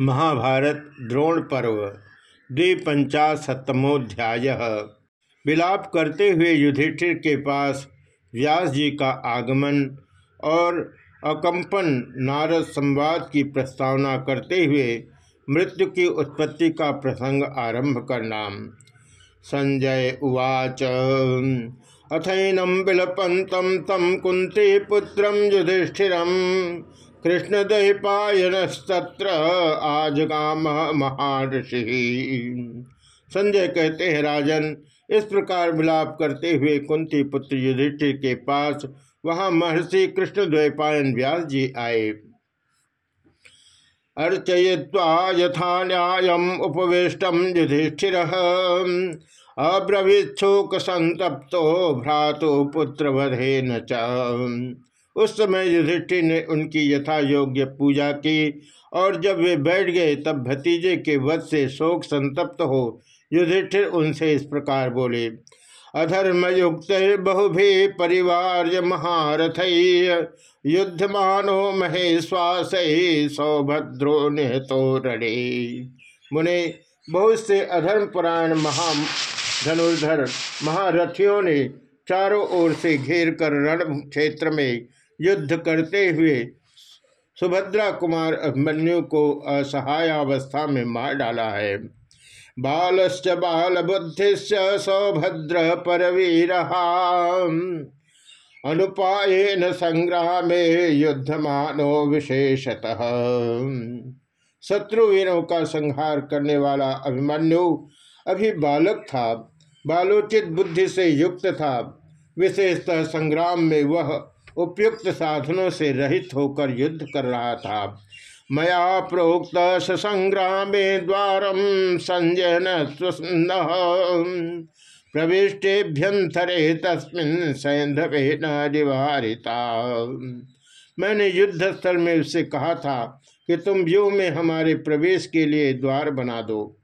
महाभारत द्रोण पर्व द्विपंचाशतमोध्याय विलाप करते हुए युधिष्ठिर के पास व्यास जी का आगमन और अकंपन नारद संवाद की प्रस्तावना करते हुए मृत्यु की उत्पत्ति का प्रसंग आरंभ करना। संजय उवाच अथैनम विलपंतम तम कुंती पुत्रम युधिष्ठिरम। कृष्ण दैपायनस्तत्र आज महर्षि संजय कहते हैं, राजन, इस प्रकार विलाप करते हुए कुंती पुत्र युधिष्ठिर के पास वहाँ महर्षि कृष्ण द्वैपायन व्यास जी आए। अर्चय्वा यथा न्याय उपवेष्टम युधिष्ठिर। अब्रवीक्षोक संतप्तो भ्रातु पुत्र वधे न उस समय युधिष्ठिर ने उनकी यथा योग्य पूजा की, और जब वे बैठ गए, तब भतीजे के वध से शोक संतप्त हो, युधिष्ठिर उनसे इस प्रकार बोले, अधर्मयुक्त बहुभि परिवार महारथ युद्धमानो महेश्वास सौभद्रो निहतो रणे। मुने, बहुत से अधर्म पुराण महा धनुर्धर महारथियों ने चारों ओर से घेर कर रण क्षेत्र में युद्ध करते हुए सुभद्रा कुमार अभिमन्यु को असहाय अवस्था में मार डाला है। बालश्च बाल बुद्धिश्च सौभद्र परवीर अनुपायन संग्राम युद्धमानो विशेषतः। शत्रुवीरों का संहार करने वाला अभिमन्यु अभी बालक था, बालोचित बुद्धि से युक्त था। विशेषतः संग्राम में वह उपयुक्त साधनों से रहित होकर युद्ध कर रहा था। मया प्रोक्त संग्राम द्वारम संजय न प्रविष्टेभ्यंतरे तस्मिन सैंधवे निवारिता। मैंने युद्ध स्थल में उससे कहा था कि तुम व्यूह में हमारे प्रवेश के लिए द्वार बना दो।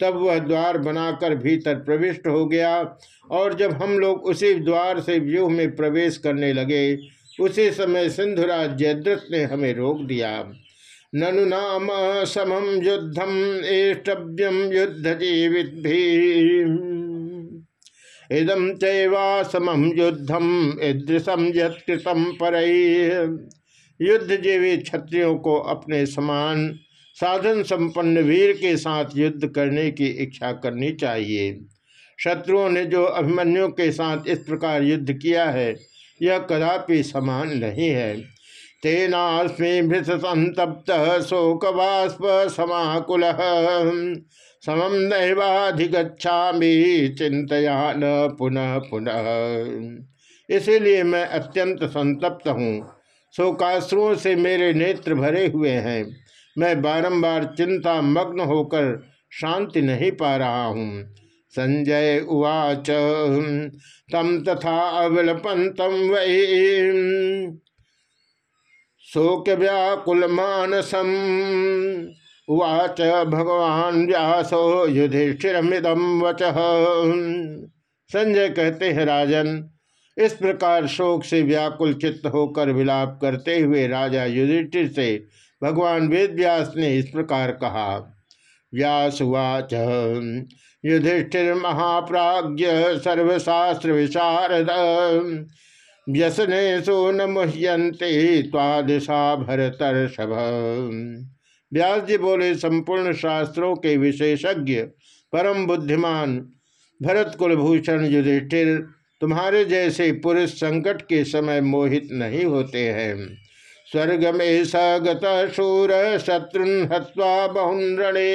तब वह द्वार बनाकर भीतर प्रविष्ट हो गया और जब हम लोग उसी द्वार से व्यूह में प्रवेश करने लगे, उसी समय सिंधुराज जयद्रथ ने हमें रोक दिया। ननु नाम समम युद्धम एष्टव्यम युद्ध जीवित भी इदम चैवा समम युद्धम पर। युद्ध जीवी क्षत्रियों को अपने समान साधन संपन्न वीर के साथ युद्ध करने की इच्छा करनी चाहिए। शत्रुओं ने जो अभिमन्यु के साथ इस प्रकार युद्ध किया है, यह कदापि समान नहीं है। तेनास्मी भृत संतप्त शोक बाष्प समाकुल समम नैवाधिगछा चिंतया न पुनः पुनः। इसीलिए मैं अत्यंत संतप्त हूँ। शोकाश्रुओं से मेरे नेत्र भरे हुए हैं। मैं बारंबार चिंता मग्न होकर शांति नहीं पा रहा हूँ। संजय उवाच, तम तथा अविलपंतम वही। शोक व्याकुल मानसम उवाच, भगवान व्यासो युधिष्ठिरमिदम वच। संजय कहते हैं, राजन, इस प्रकार शोक से व्याकुल चित्त होकर विलाप करते हुए राजा युधिष्ठिर से भगवान वेद व्यास ने इस प्रकार कहा। व्यासुवाच युधिष्ठिर महाप्राज्य सर्वशास्त्र विशारद, व्यसने सो न मुह्यंते तादिशा भरतर्षभ। व्यास जी बोले, संपूर्ण शास्त्रों के विशेषज्ञ, परम बुद्धिमान, भरत कुलभूषण युधिष्ठिर, तुम्हारे जैसे पुरुष संकट के समय मोहित नहीं होते हैं। स्वर्ग में सगत शूर शत्रुन हवा बहुरे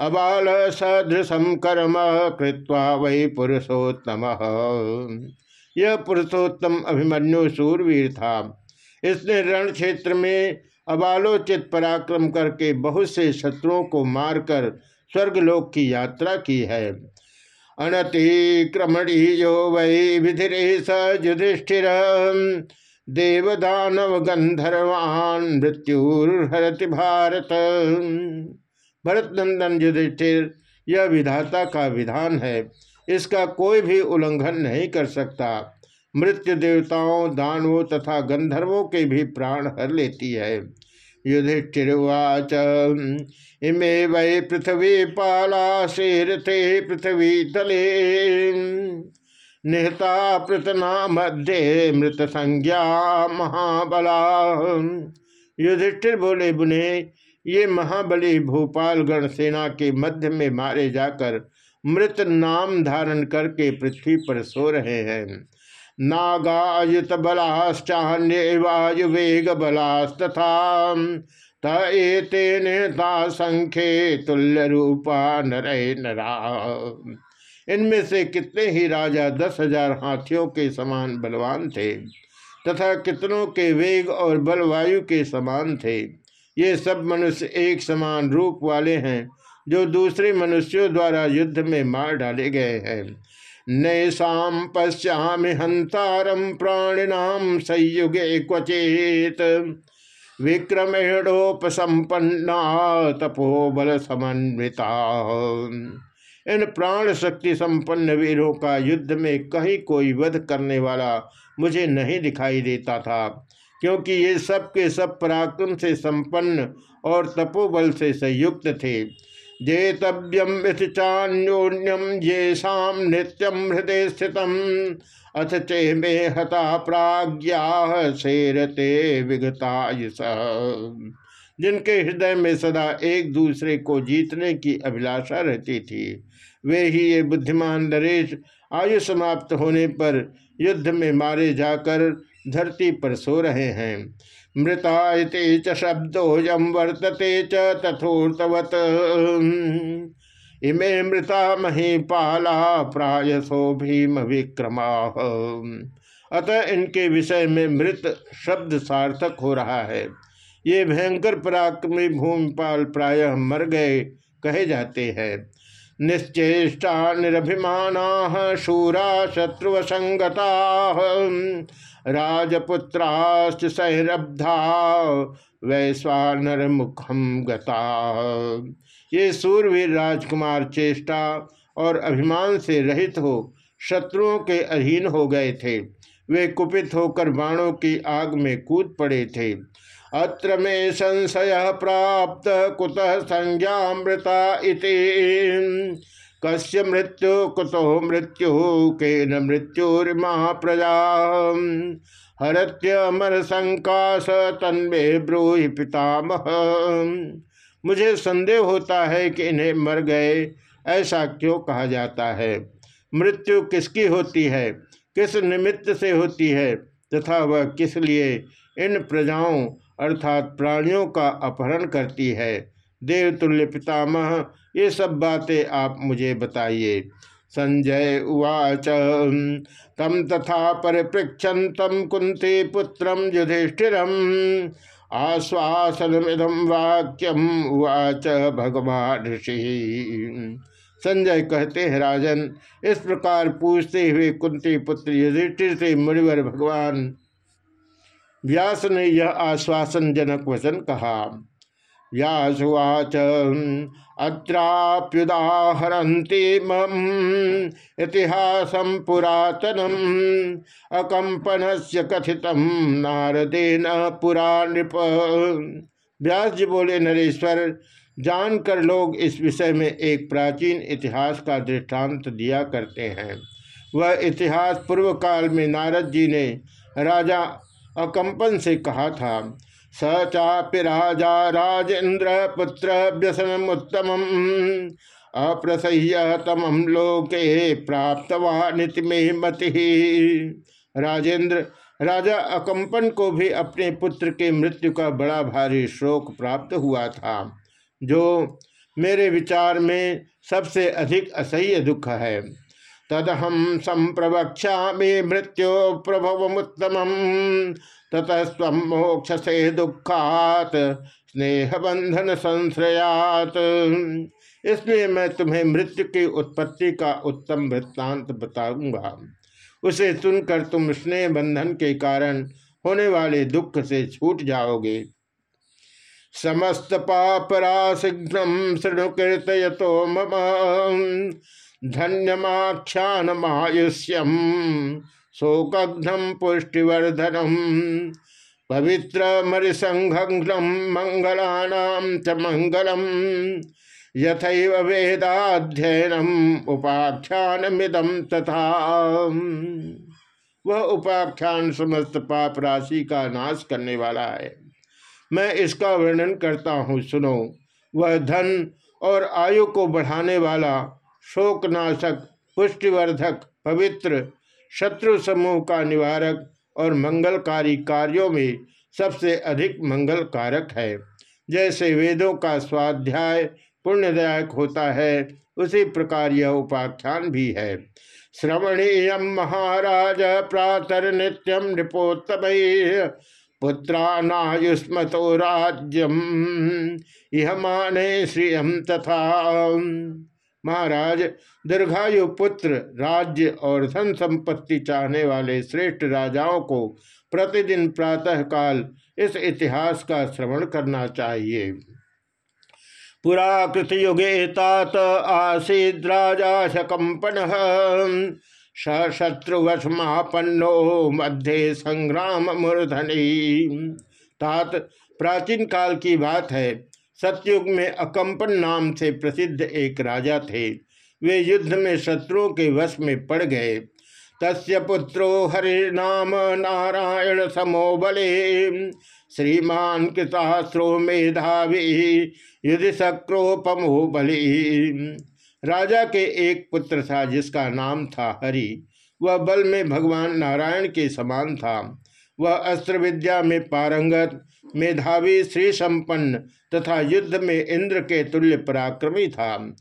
अबाल सदृशम कर्म कृत्वा वही पुरुषोत्तम। यह पुरुषोत्तम अभिमन्यु सूरवीर था। इसने रण क्षेत्र में अबालोचित पराक्रम करके बहुत से शत्रुओं को मारकर स्वर्गलोक की यात्रा की है। अनतिक्रमणी यो वै विधिरे स युधिष्ठिर। देवदानव गंधर्वान मृत्युर्हरति भारत। भरत नंदन युधिष्ठिर, यह विधाता का विधान है। इसका कोई भी उल्लंघन नहीं कर सकता। मृत्यु देवताओं, दानवों तथा गंधर्वों के भी प्राण हर लेती है। युधिष्ठिर्वाच इमे वै पृथ्वी पाला शेरथे पृथ्वी तले। निहता पृतना मध्य मृत संज्ञा महाबला। युधिष्ठिर बोले, बुने, ये महाबली भूपाल गण सेना के मध्य में मारे जाकर मृत नाम धारण करके पृथ्वी पर सो रहे हैं। नागायुत बलाश्चान्य वायु वेग बलास्तथा। तेता संख्ये तुल्य रूपा नर नरा। इनमें से कितने ही राजा दस हज़ार हाथियों के समान बलवान थे, तथा कितनों के वेग और बलवायु के समान थे। ये सब मनुष्य एक समान रूप वाले हैं, जो दूसरे मनुष्यों द्वारा युद्ध में मार डाले गए हैं। नैसाम पश्यामि हंतारम प्राणिनाम संयुगे क्वचेत। विक्रमेणोपसंपन्ना तपोबल समन्विता इन प्राण शक्ति संपन्न वीरों का युद्ध में कहीं कोई वध करने वाला मुझे नहीं दिखाई देता था, क्योंकि ये सब के सब पराक्रम से संपन्न और तपोबल से संयुक्त थे। जेतव्यम चान्योन्यम ये शाम नित्यम हृदय स्थित अथ चे मे हता प्राज्ञा शेरते जिनके हृदय में सदा एक दूसरे को जीतने की अभिलाषा रहती थी वे ही ये बुद्धिमान नरेश आयु समाप्त होने पर युद्ध में मारे जाकर धरती पर सो रहे हैं। मृतायते च शब्दोयम वर्तते च तथोर्तवत। इमे मृता मही पाला प्रायसो भीम विक्रमा। अतः इनके विषय में मृत शब्द सार्थक हो रहा है। ये भयंकर पराक्रमी भूमिपाल प्रायः मर गए कहे जाते हैं। निश्चेष्टा निरभिमाना शूरा शत्रुवसंगता राजपुत्राश्च सहरब्धा वैश्वानर मुखम गता। ये सूरवीर राजकुमार चेष्टा और अभिमान से रहित हो, शत्रुओं के अधीन हो गए थे। वे कुपित होकर बाणों की आग में कूद पड़े थे। अत्र मे संशय प्राप्त कुतः संज्ञामृता इति। कस्य मृत्यु, कुतो मृत्यु के न मृत्युर्मा प्रजा हरत्यमर संकाश तन्मे ब्रूहि पितामह। मुझे संदेह होता है कि इन्हें मर गए, ऐसा क्यों कहा जाता है? मृत्यु किसकी होती है? किस निमित्त से होती है? तथा वह किस लिए इन प्रजाओं अर्थात प्राणियों का अपहरण करती है? देवतुल्य पितामह ये सब बातें आप मुझे बताइए। संजय उवाच, तम तथा परिपृक्षन तम कुंती पुत्रम युधिष्ठिर। आश्वासनमिदम वाक्यम उवाच भगवान ऋषि। संजय कहते हैं, राजन, इस प्रकार पूछते हुए कुंती पुत्र युधिष्ठिर से मुनिवर भगवान, व्यास ने यह आश्वासन जनक वचन कहा। व्यासुवाच अत्राप्युदाहरती मम इतिहासम पुरातनम अकंपन से कथित नारदेन पुरा नृप व्यास जी बोले, नरेश्वर जानकर लोग इस विषय में एक प्राचीन इतिहास का दृष्टांत दिया करते हैं। वह इतिहास पूर्व काल में नारद जी ने राजा अकंपन से कहा था, स चापि राजा राजेन्द्र पुत्र व्यसनम उत्तम अप्रसह्य तमम लोके प्राप्तवानिति में मति राजेंद्र, राजा अकंपन को भी अपने पुत्र के मृत्यु का बड़ा भारी शोक प्राप्त हुआ था। जो मेरे विचार में सबसे अधिक असह्य दुख है। तदहम संप्रवक्षा मृत्यु प्रभवमुत्तम ततः स्व मोक्ष से दुखात स्नेह बंधन संश्रयात। इसलिए मैं तुम्हें मृत्यु की उत्पत्ति का उत्तम वृत्तांत बताऊँगा। उसे सुनकर तुम स्नेह बंधन के कारण होने वाले दुख से छूट जाओगे। समस्त पापराशिघ्नम शृणुकृत यतो मम। धन्यमाख्यानमायुष्यम शोकघ्नम पुष्टिवर्धनम पवित्र मरिसंघम मंगलानाम च मंगलम यथैव वेदाध्ययनम उपाख्यान मिदम तथा। वह उपाख्यान समस्त पाप राशि का नाश करने वाला है। मैं इसका वर्णन करता हूँ, सुनो। वह धन और आयु को बढ़ाने वाला शोकनाशक, पुष्टिवर्धक, पवित्र, शत्रु समूह का निवारक और मंगलकारी कार्यों में सबसे अधिक मंगल कारक है। जैसे वेदों का स्वाध्याय पुण्यदायक होता है, उसी प्रकार यह उपाख्यान भी है। श्रवणीय महाराज प्रातर नित्यम नृपोत्तम पुत्रानायुष्मतो राज्यम। यह माने श्रियम तथा। महाराज, दीर्घायु पुत्र, राज्य और धन संपत्ति चाहने वाले श्रेष्ठ राजाओं को प्रतिदिन प्रातः काल इस इतिहास का श्रवण करना चाहिए। पुरा युगे तात आसीद राजा शकंपन सशत्रुवशमापन्नो मध्य संग्राम मूर्धनी तात, प्राचीन काल की बात है, सतयुग में अकंपन नाम से प्रसिद्ध एक राजा थे। वे युद्ध में शत्रुओं के वश में पड़ गए। तस्य पुत्रो हरिनाम नारायण समो बले। श्रीमान कृतास्त्रो मेधावी युधि सक्रोपमो बलि। राजा के एक पुत्र था जिसका नाम था हरि। वह बल में भगवान नारायण के समान था। वह अस्त्र विद्या में पारंगत, मेधावी श्री संपन्न तथा युद्ध में इंद्र के तुल्य पराक्रमी था।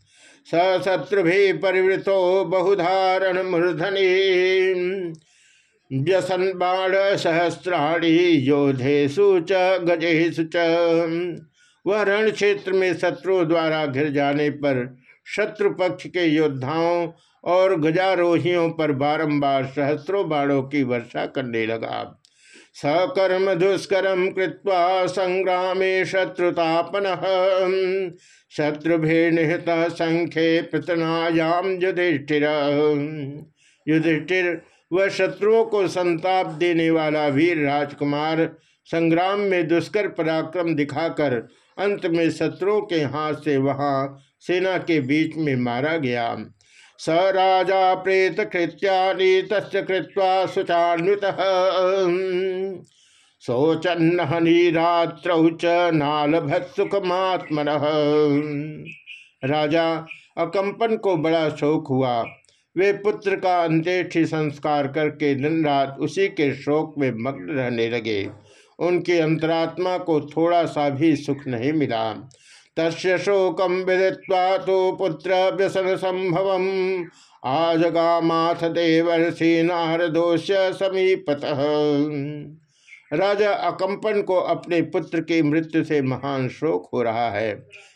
सशत्रु भी परिवृतो बहुधारण मूर्धनी। व्यसन बाण सहस्राणी योधेशु च गजेशु च। वह रण क्षेत्र में शत्रु द्वारा घिर जाने पर शत्रु पक्ष के योद्धाओं और गजारोहियों पर बारंबार सहस्त्रों बाणों की वर्षा करने लगा। सकर्म दुष्कर्म कृत्वा संग्रामे शत्रुतापन। शत्रुभे निहत संख्ये प्रतनायाम युधिष्ठिर। युधिष्ठिर वह शत्रुओं को संताप देने वाला वीर राजकुमार संग्राम में दुष्कर पराक्रम दिखाकर अंत में शत्रुओं के हाथ से वहाँ सेना के बीच में मारा गया। स राजा प्रेत कृत्यानि तस्य कृत्वा सुचान्वित। राजा अकंपन को बड़ा शोक हुआ। वे पुत्र का अंत्येष्टि संस्कार करके दिन रात उसी के शोक में मग्न रहने लगे। उनकी अंतरात्मा को थोड़ा सा भी सुख नहीं मिला। तस्य शोकम तो पुत्र व्यसन संभव आजगामाथ देवर्षि नारदोष समीपत। राजा अकंपन को अपने पुत्र की मृत्यु से महान शोक हो रहा है।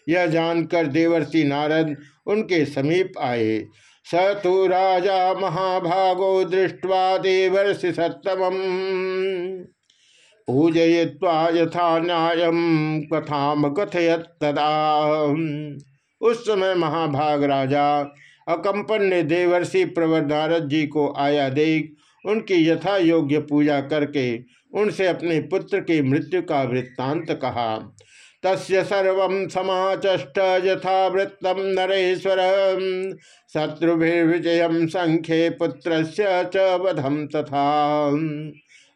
यह जानकर देवर्षि नारद उनके समीप आए। स तो राजा महाभागो दृष्टवा देवर्षि सत्तम पूजय्वा यथा न्याय कथाम कथयत तदा उस समय महाभाग राजा अकंपन ने देवर्षि प्रवर नारद जी को आया देख, उनकी यथा योग्य पूजा करके उनसे अपने पुत्र की मृत्यु का वृत्तांत कहा। तस्य सर्व समाचष्ट यथा वृत्तम नरेश्वर। शत्रुभिर्विजय संख्ये पुत्र च वधम तथा।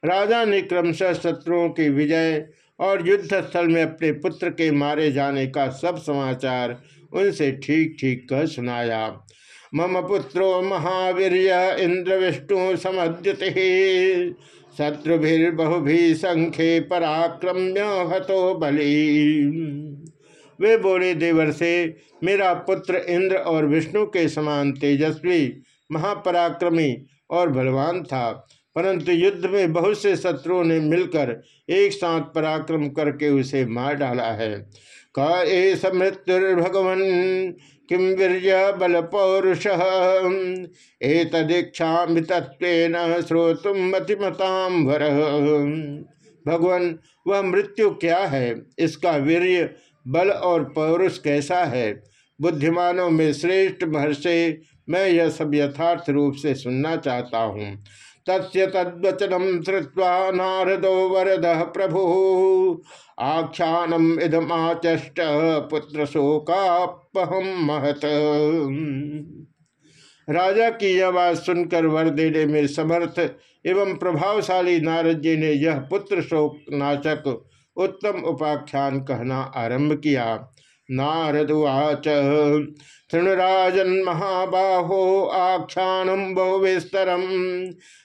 राजा ने क्रमशः शत्रुओं की विजय और युद्ध स्थल में अपने पुत्र के मारे जाने का सब समाचार उनसे ठीक ठीक कह सुनाया। मम पुत्रो महावीर इंद्र विष्णु समद्युति। शत्रुभिर्बहुभी संख्ये पराक्रम्य हतो बलि वे बोले, देवर से, मेरा पुत्र इंद्र और विष्णु के समान तेजस्वी, महापराक्रमी और बलवान था। परंतु युद्ध में बहुत से शत्रुओं ने मिलकर एक साथ पराक्रम करके उसे मार डाला है। का एस मृत्युर्भगवन किम वीर बल पौरुष? एतदीक्षा तत्व श्रोतुम मतिमताम भर भगवान, वह मृत्यु क्या है? इसका वीर्य, बल और पौरुष कैसा है? बुद्धिमानों में श्रेष्ठ महर्षि, मैं यह सब यथार्थ रूप से सुनना चाहता हूँ। तस्य श्रुवा नारदो वरद प्रभु। आख्यानम इदमाचष्ट पुत्र शोकापहम महत। राजा की यह बात सुनकर वर देने में समर्थ एवं प्रभावशाली नारद जी ने यह पुत्र शोक नाचक उत्तम उपाख्यान कहना आरंभ किया। नारदुवाच तृणराजन महाबाहो आख्यानम बहुविस्तरम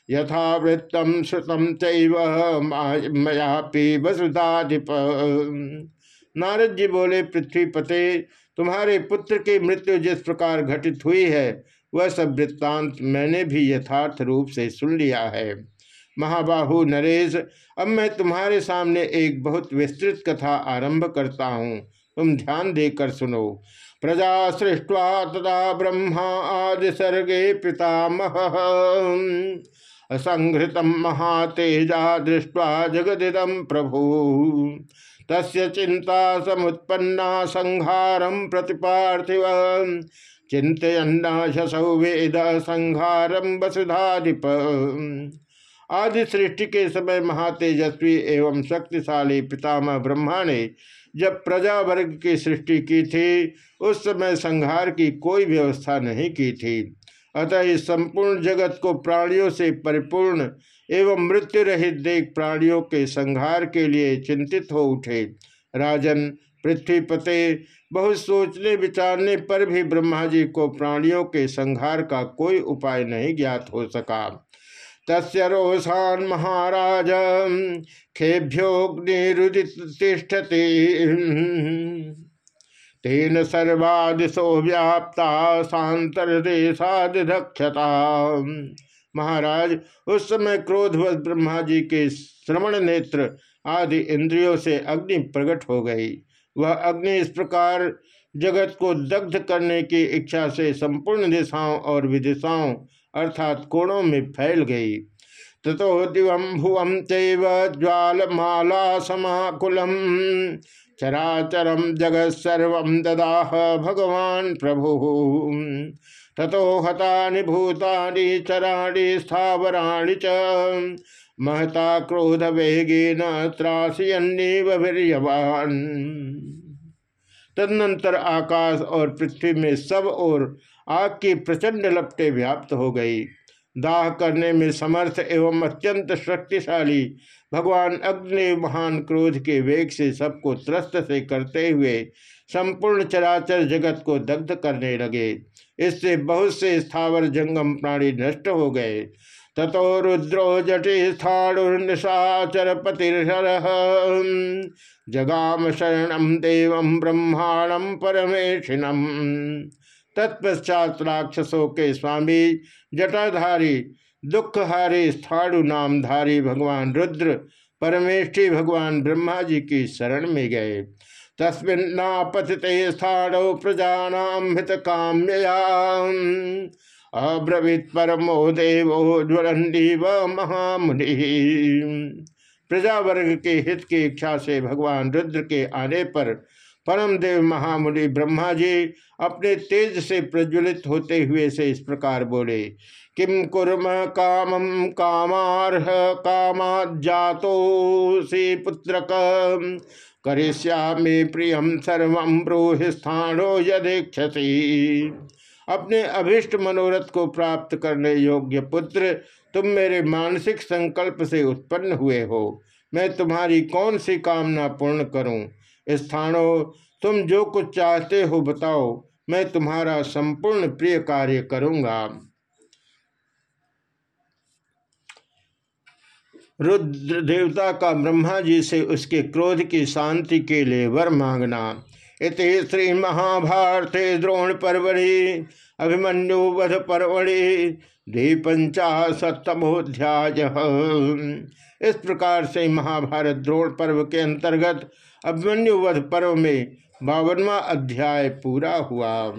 यथावृत्तम श्रुतम चैव मयापि वसुधाधिप। नारद जी बोले पृथ्वी पते तुम्हारे पुत्र की मृत्यु जिस प्रकार घटित हुई है, वह सब वृत्तांत मैंने भी यथार्थ रूप से सुन लिया है। महाबाहु नरेश, अब मैं तुम्हारे सामने एक बहुत विस्तृत कथा आरंभ करता हूँ। तुम ध्यान देकर सुनो। प्रजा सृष्टवा तदा ब्रह्मा आदि सर्गे पितामह। असंहृतम महातेजा दृष्ट्वा जगदिदम प्रभु। तस्य चिंता समुत्पन्ना संहारम प्रतिपार्थिव। चिंतन्नाशसौ वेद संहारम वसुधाधिप आदि सृष्टि के समय महातेजस्वी एवं शक्तिशाली पितामह ब्रह्मा ने जब प्रजा वर्ग की सृष्टि की थी, उस समय संहार की कोई व्यवस्था नहीं की थी। अतः इस संपूर्ण जगत को प्राणियों से परिपूर्ण एवं मृत्यु रहित देख प्राणियों के संहार के लिए चिंतित हो उठे। राजन पृथ्वी पते बहुत सोचने विचारने पर भी ब्रह्मा जी को प्राणियों के संहार का कोई उपाय नहीं ज्ञात हो सका। तस्य महाराज। खेभ्योग्निरुदितिष्ठति तेन सर्वादिशो व्याप्ता सांतरदेशादिधक्षता महाराज, उस समय क्रोधवश ब्रह्मा जी के श्रवण नेत्र आदि इंद्रियों से अग्नि प्रकट हो गई। वह अग्नि इस प्रकार जगत को दग्ध करने की इच्छा से संपूर्ण दिशाओं और विदिशाओं अर्थात कोणों में फैल गई। ततो दिवम भुवम ज्वालमाला समाकुलम चराचरम जगत सर्व ददाह भगवान प्रभु। ततो हता भूतानि चराणि स्थावराणि च। महता क्रोध वेगेन त्रासयन्नीवीर्यवान तदनंतर आकाश और पृथ्वी में सब और आग की प्रचंड लपटे व्याप्त हो गई। दाह करने में समर्थ एवं अत्यंत शक्तिशाली भगवान अग्नि महान क्रोध के वेग से सबको त्रस्त से करते हुए संपूर्ण चराचर जगत को दग्ध करने लगे। इससे बहुत से स्थावर जंगम प्राणी नष्ट हो गए। ततो रुद्रो जटि जगाम शरण देव ब्रह्मांडम परमेशिनम। तत्पश्चात राक्षसों के स्वामी, जटाधारी, दुखहारी स्थाणु नामधारी भगवान रुद्र, परमेष्ठी भगवान ब्रह्मा जी की शरण में गए। तस्मिन्नापतिते स्थाणु प्रजानाम हित काम्यया अब्रवीत परमो देवो ज्वलंदीव महामुनि। प्रजा वर्ग के हित की इच्छा से भगवान रुद्र के आने पर परम देव महामुनि ब्रह्मा जी अपने तेज से प्रज्वलित होते हुए से इस प्रकार बोले किम कुर्म कामम कामारह कामाजातो से पुत्र करिष्यामे प्रियम सर्व ब्रूहि स्थानो यदेक्षसी। अपने अभिष्ट मनोरथ को प्राप्त करने योग्य पुत्र, तुम मेरे मानसिक संकल्प से उत्पन्न हुए हो। मैं तुम्हारी कौन सी कामना पूर्ण करूँ? स्थानों, तुम जो कुछ चाहते हो बताओ, मैं तुम्हारा संपूर्ण प्रिय कार्य करूँगा। रुद्र देवता का ब्रह्मा जी से उसके क्रोध की शांति के लिए वर मांगना। इति श्री महाभारते द्रोण परवड़ी अभिमन्यु वध परवड़ी द्विपंचाशतमोध्याय इस प्रकार से महाभारत द्रोण पर्व के अंतर्गत अभिमन्यु वध पर्व में बावनवा अध्याय पूरा हुआ।